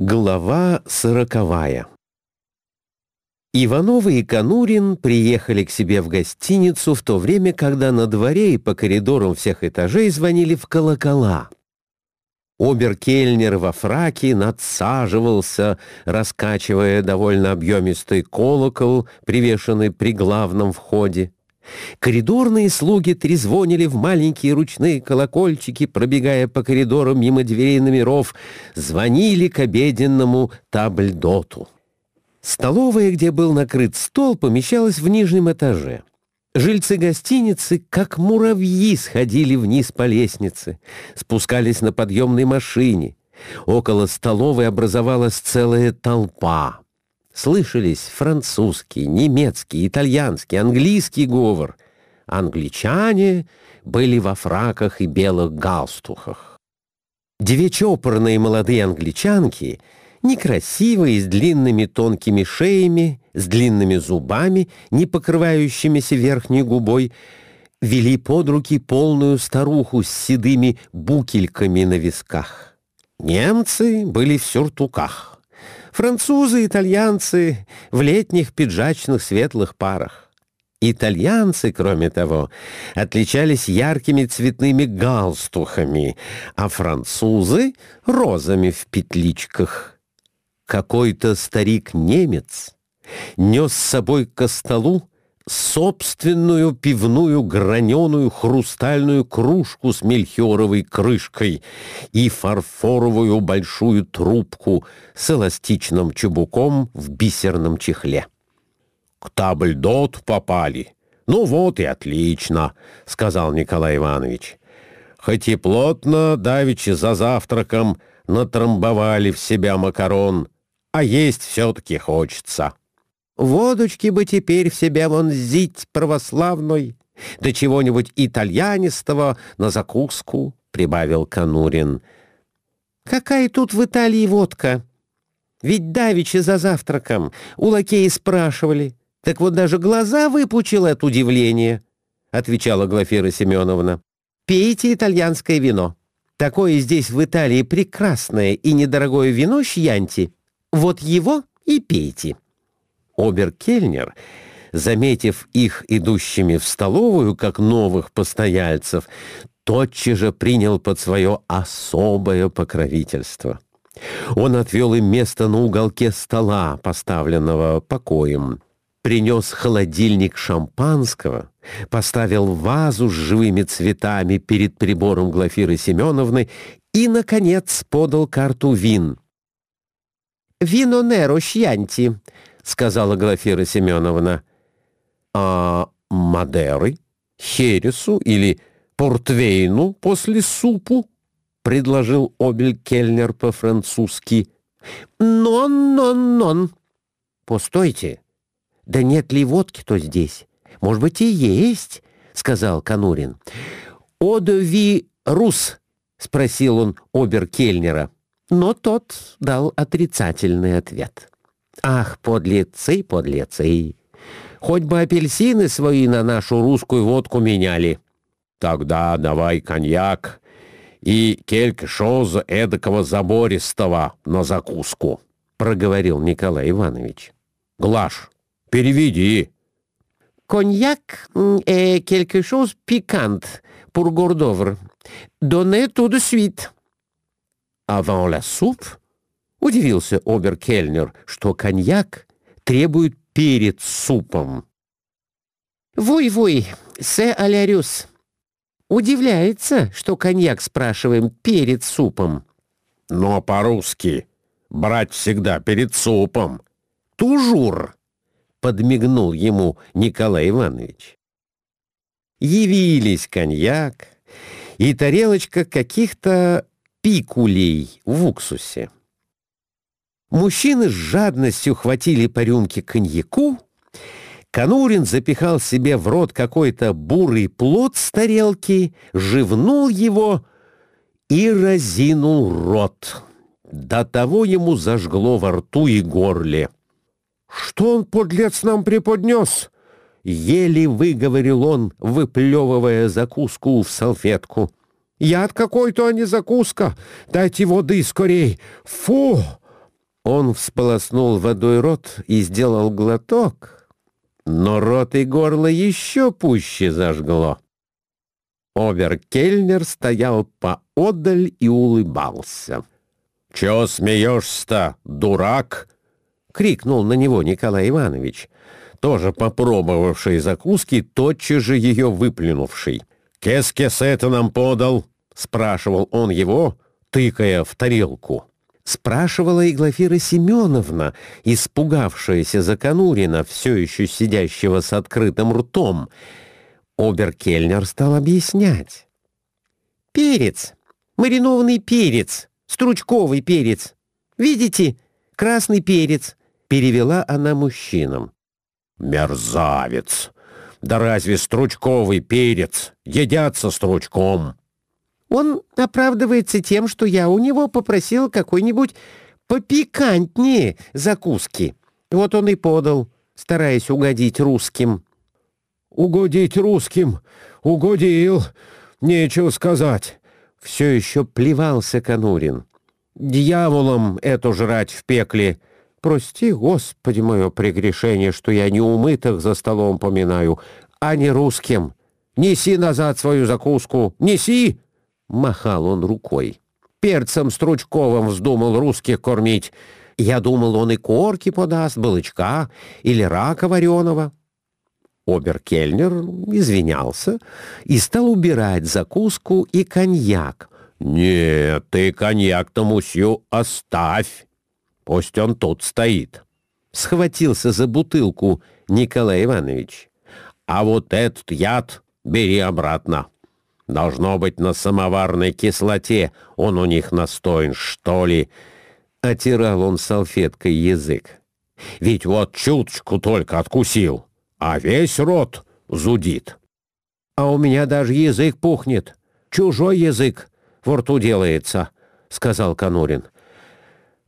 Глава сороковая Ивановы и Конурин приехали к себе в гостиницу в то время, когда на дворе и по коридорам всех этажей звонили в колокола. Оберкельнер во фраке надсаживался, раскачивая довольно объемистый колокол, привешенный при главном входе. Коридорные слуги трезвонили в маленькие ручные колокольчики, пробегая по коридору мимо дверей номеров, звонили к обеденному табльдоту. Столовая, где был накрыт стол, помещалась в нижнем этаже. Жильцы гостиницы, как муравьи, сходили вниз по лестнице, спускались на подъемной машине. Около столовой образовалась целая толпа. Слышались французский, немецкий, итальянский, английский говор. Англичане были во фраках и белых галстухах. Две чопорные молодые англичанки, некрасивые, с длинными тонкими шеями, с длинными зубами, не покрывающимися верхней губой, вели под руки полную старуху с седыми букельками на висках. Немцы были в сюртуках. Французы, итальянцы в летних пиджачных светлых парах. Итальянцы, кроме того, отличались яркими цветными галстухами, а французы — розами в петличках. Какой-то старик-немец нес с собой ко столу собственную пивную граненую хрустальную кружку с мельхиоровой крышкой и фарфоровую большую трубку с эластичным чубуком в бисерном чехле. «К табльдот попали. Ну вот и отлично», — сказал Николай Иванович. «Хоть и плотно, давеча за завтраком, натрамбовали в себя макарон, а есть все-таки хочется». Водочки бы теперь в себя вон зить православной, да чего-нибудь итальянистого на закуску, — прибавил Конурин. Какая тут в Италии водка? Ведь давеча за завтраком у лакея спрашивали. Так вот даже глаза выпучил от удивления, — отвечала Глафира Семеновна. Пейте итальянское вино. Такое здесь в Италии прекрасное и недорогое вино Шьянти. Вот его и пейте. Оберкельнер, заметив их идущими в столовую, как новых постояльцев, тотчас же принял под свое особое покровительство. Он отвел им место на уголке стола, поставленного покоем, принес холодильник шампанского, поставил вазу с живыми цветами перед прибором Глафиры Семеновны и, наконец, подал карту вин. «Вино Неро Шьянти», сказала Глафира Семеновна. «А Мадеры, Хересу или Портвейну после супу?» — предложил Обель-Кельнер по-французски. «Нон-нон-нон!» «Постойте! Да нет ли водки-то здесь? Может быть, и есть?» — сказал Конурин. «Одови рус?» — спросил он Обер-Кельнера. Но тот дал отрицательный ответ. Ах, подлецы, подлецы! Хоть бы апельсины свои на нашу русскую водку меняли. Тогда давай коньяк и кельк шоз эдакого забористого на закуску, проговорил Николай Иванович. Глаш, переведи. Коньяк chose piquant pour Гордовр. Donnez tout de suite. Avant la soupe, Удивился Оберкельнер, что коньяк требует перед супом. «Вуй-вуй, се алярюс». Удивляется, что коньяк спрашиваем перед супом. Но по-русски брать всегда перед супом. Тужур, подмигнул ему Николай Иванович. Явились коньяк и тарелочка каких-то пикулей в уксусе. Мужчины с жадностью хватили по рюмке коньяку. Конурин запихал себе в рот какой-то бурый плод с тарелки, живнул его и разинул рот. До того ему зажгло во рту и горле. «Что он, подлец, нам преподнес?» Еле выговорил он, выплевывая закуску в салфетку. «Яд какой-то, а не закуска! Дайте воды скорей! Фу!» Он всполоснул водой рот и сделал глоток, но рот и горло еще пуще зажгло. Оберкельнер стоял поодаль и улыбался. «Чего смеешься, дурак?» — крикнул на него Николай Иванович, тоже попробовавший закуски, тотчас же ее выплюнувший. «Кес-кес это нам подал?» — спрашивал он его, тыкая в тарелку. Спрашивала и Глафира Семеновна, испугавшаяся за Конурина, все еще сидящего с открытым ртом. Оберкельнер стал объяснять. «Перец, маринованный перец, стручковый перец. Видите, красный перец», — перевела она мужчинам. «Мерзавец! Да разве стручковый перец едят со стручком?» Он оправдывается тем, что я у него попросил какой-нибудь попикантнее закуски. Вот он и подал, стараясь угодить русским. «Угодить русским? Угодил! Нечего сказать!» Все еще плевался Конурин. «Дьяволом эту жрать в пекле!» «Прости, Господи, мое прегрешение, что я не умытых за столом поминаю, а не русским. Неси назад свою закуску, неси!» Махал он рукой. Перцем стручковым вздумал русских кормить. Я думал, он и корки подаст, балычка или рака вареного. Оберкельнер извинялся и стал убирать закуску и коньяк. «Нет, ты коньяк-то, мусью, оставь. Пусть он тут стоит». Схватился за бутылку Николай Иванович. «А вот этот яд бери обратно». Должно быть, на самоварной кислоте он у них настоен, что ли. Отирал он салфеткой язык. Ведь вот чуточку только откусил, а весь рот зудит. А у меня даже язык пухнет. Чужой язык во рту делается, — сказал Конурин.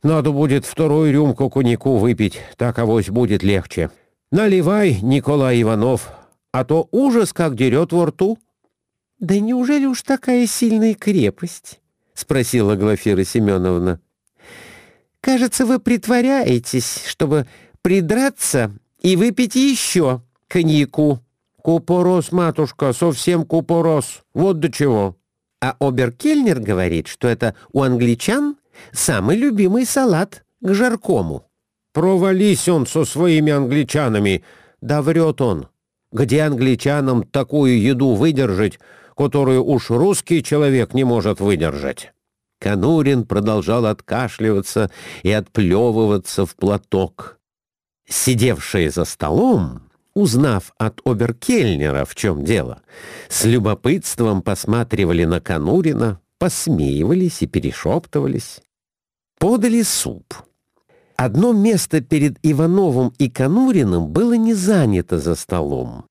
Надо будет вторую рюмку коньяку выпить, так авось будет легче. Наливай, Николай Иванов, а то ужас как дерет во рту. «Да неужели уж такая сильная крепость?» — спросила Глафира Семеновна. «Кажется, вы притворяетесь, чтобы придраться и выпить еще коньяку». «Купорос, матушка, совсем купорос. Вот до чего». А Оберкельнер говорит, что это у англичан самый любимый салат к жаркому. «Провались он со своими англичанами!» Да врет он. Где англичанам такую еду выдержать, которую уж русский человек не может выдержать. Конурин продолжал откашливаться и отплевываться в платок. Сидевшие за столом, узнав от оберкельнера, в чем дело, с любопытством посматривали на Конурина, посмеивались и перешептывались. Подали суп. Одно место перед Ивановым и Конуриным было не занято за столом.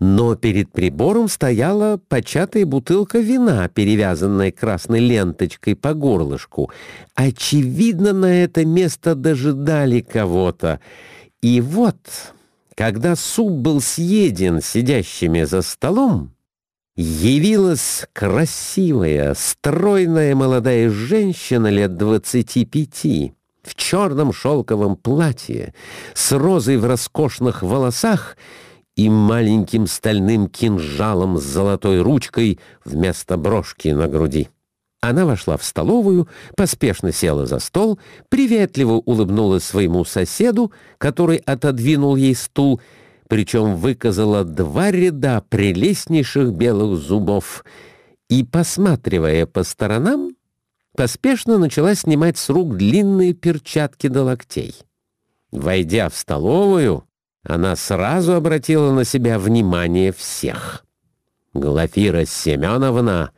Но перед прибором стояла початая бутылка вина, перевязанная красной ленточкой по горлышку. Очевидно, на это место дожидали кого-то. И вот, когда суп был съеден сидящими за столом, явилась красивая, стройная молодая женщина лет двадцати пяти в черном шелковом платье, с розой в роскошных волосах и маленьким стальным кинжалом с золотой ручкой вместо брошки на груди. Она вошла в столовую, поспешно села за стол, приветливо улыбнулась своему соседу, который отодвинул ей стул, причем выказала два ряда прелестнейших белых зубов и, посматривая по сторонам, поспешно начала снимать с рук длинные перчатки до локтей. Войдя в столовую, она сразу обратила на себя внимание всех. Глафира Семеновна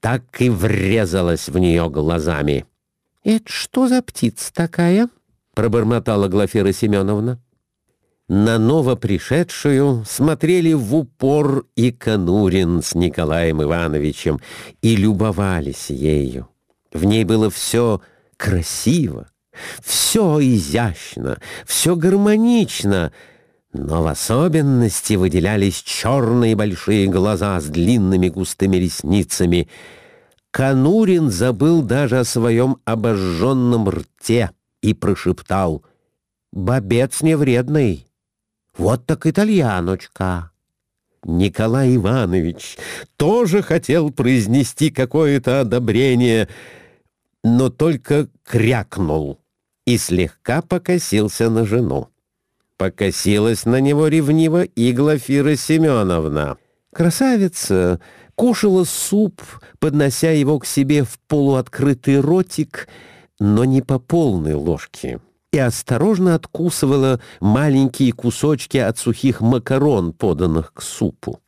так и врезалась в нее глазами. «Это что за птица такая?» — пробормотала Глафира Семеновна. На новопришедшую смотрели в упор и Конурин с Николаем Ивановичем и любовались ею. В ней было все красиво, все изящно, все гармонично, но в особенности выделялись черные большие глаза с длинными густыми ресницами. Канурин забыл даже о своем обожженном рте и прошептал «Бобец невредный, вот так итальяночка». Николай Иванович тоже хотел произнести какое-то одобрение, но только крякнул и слегка покосился на жену. Покосилась на него ревниво и Глафира Семеновна. Красавица кушала суп, поднося его к себе в полуоткрытый ротик, но не по полной ложке, и осторожно откусывала маленькие кусочки от сухих макарон, поданных к супу.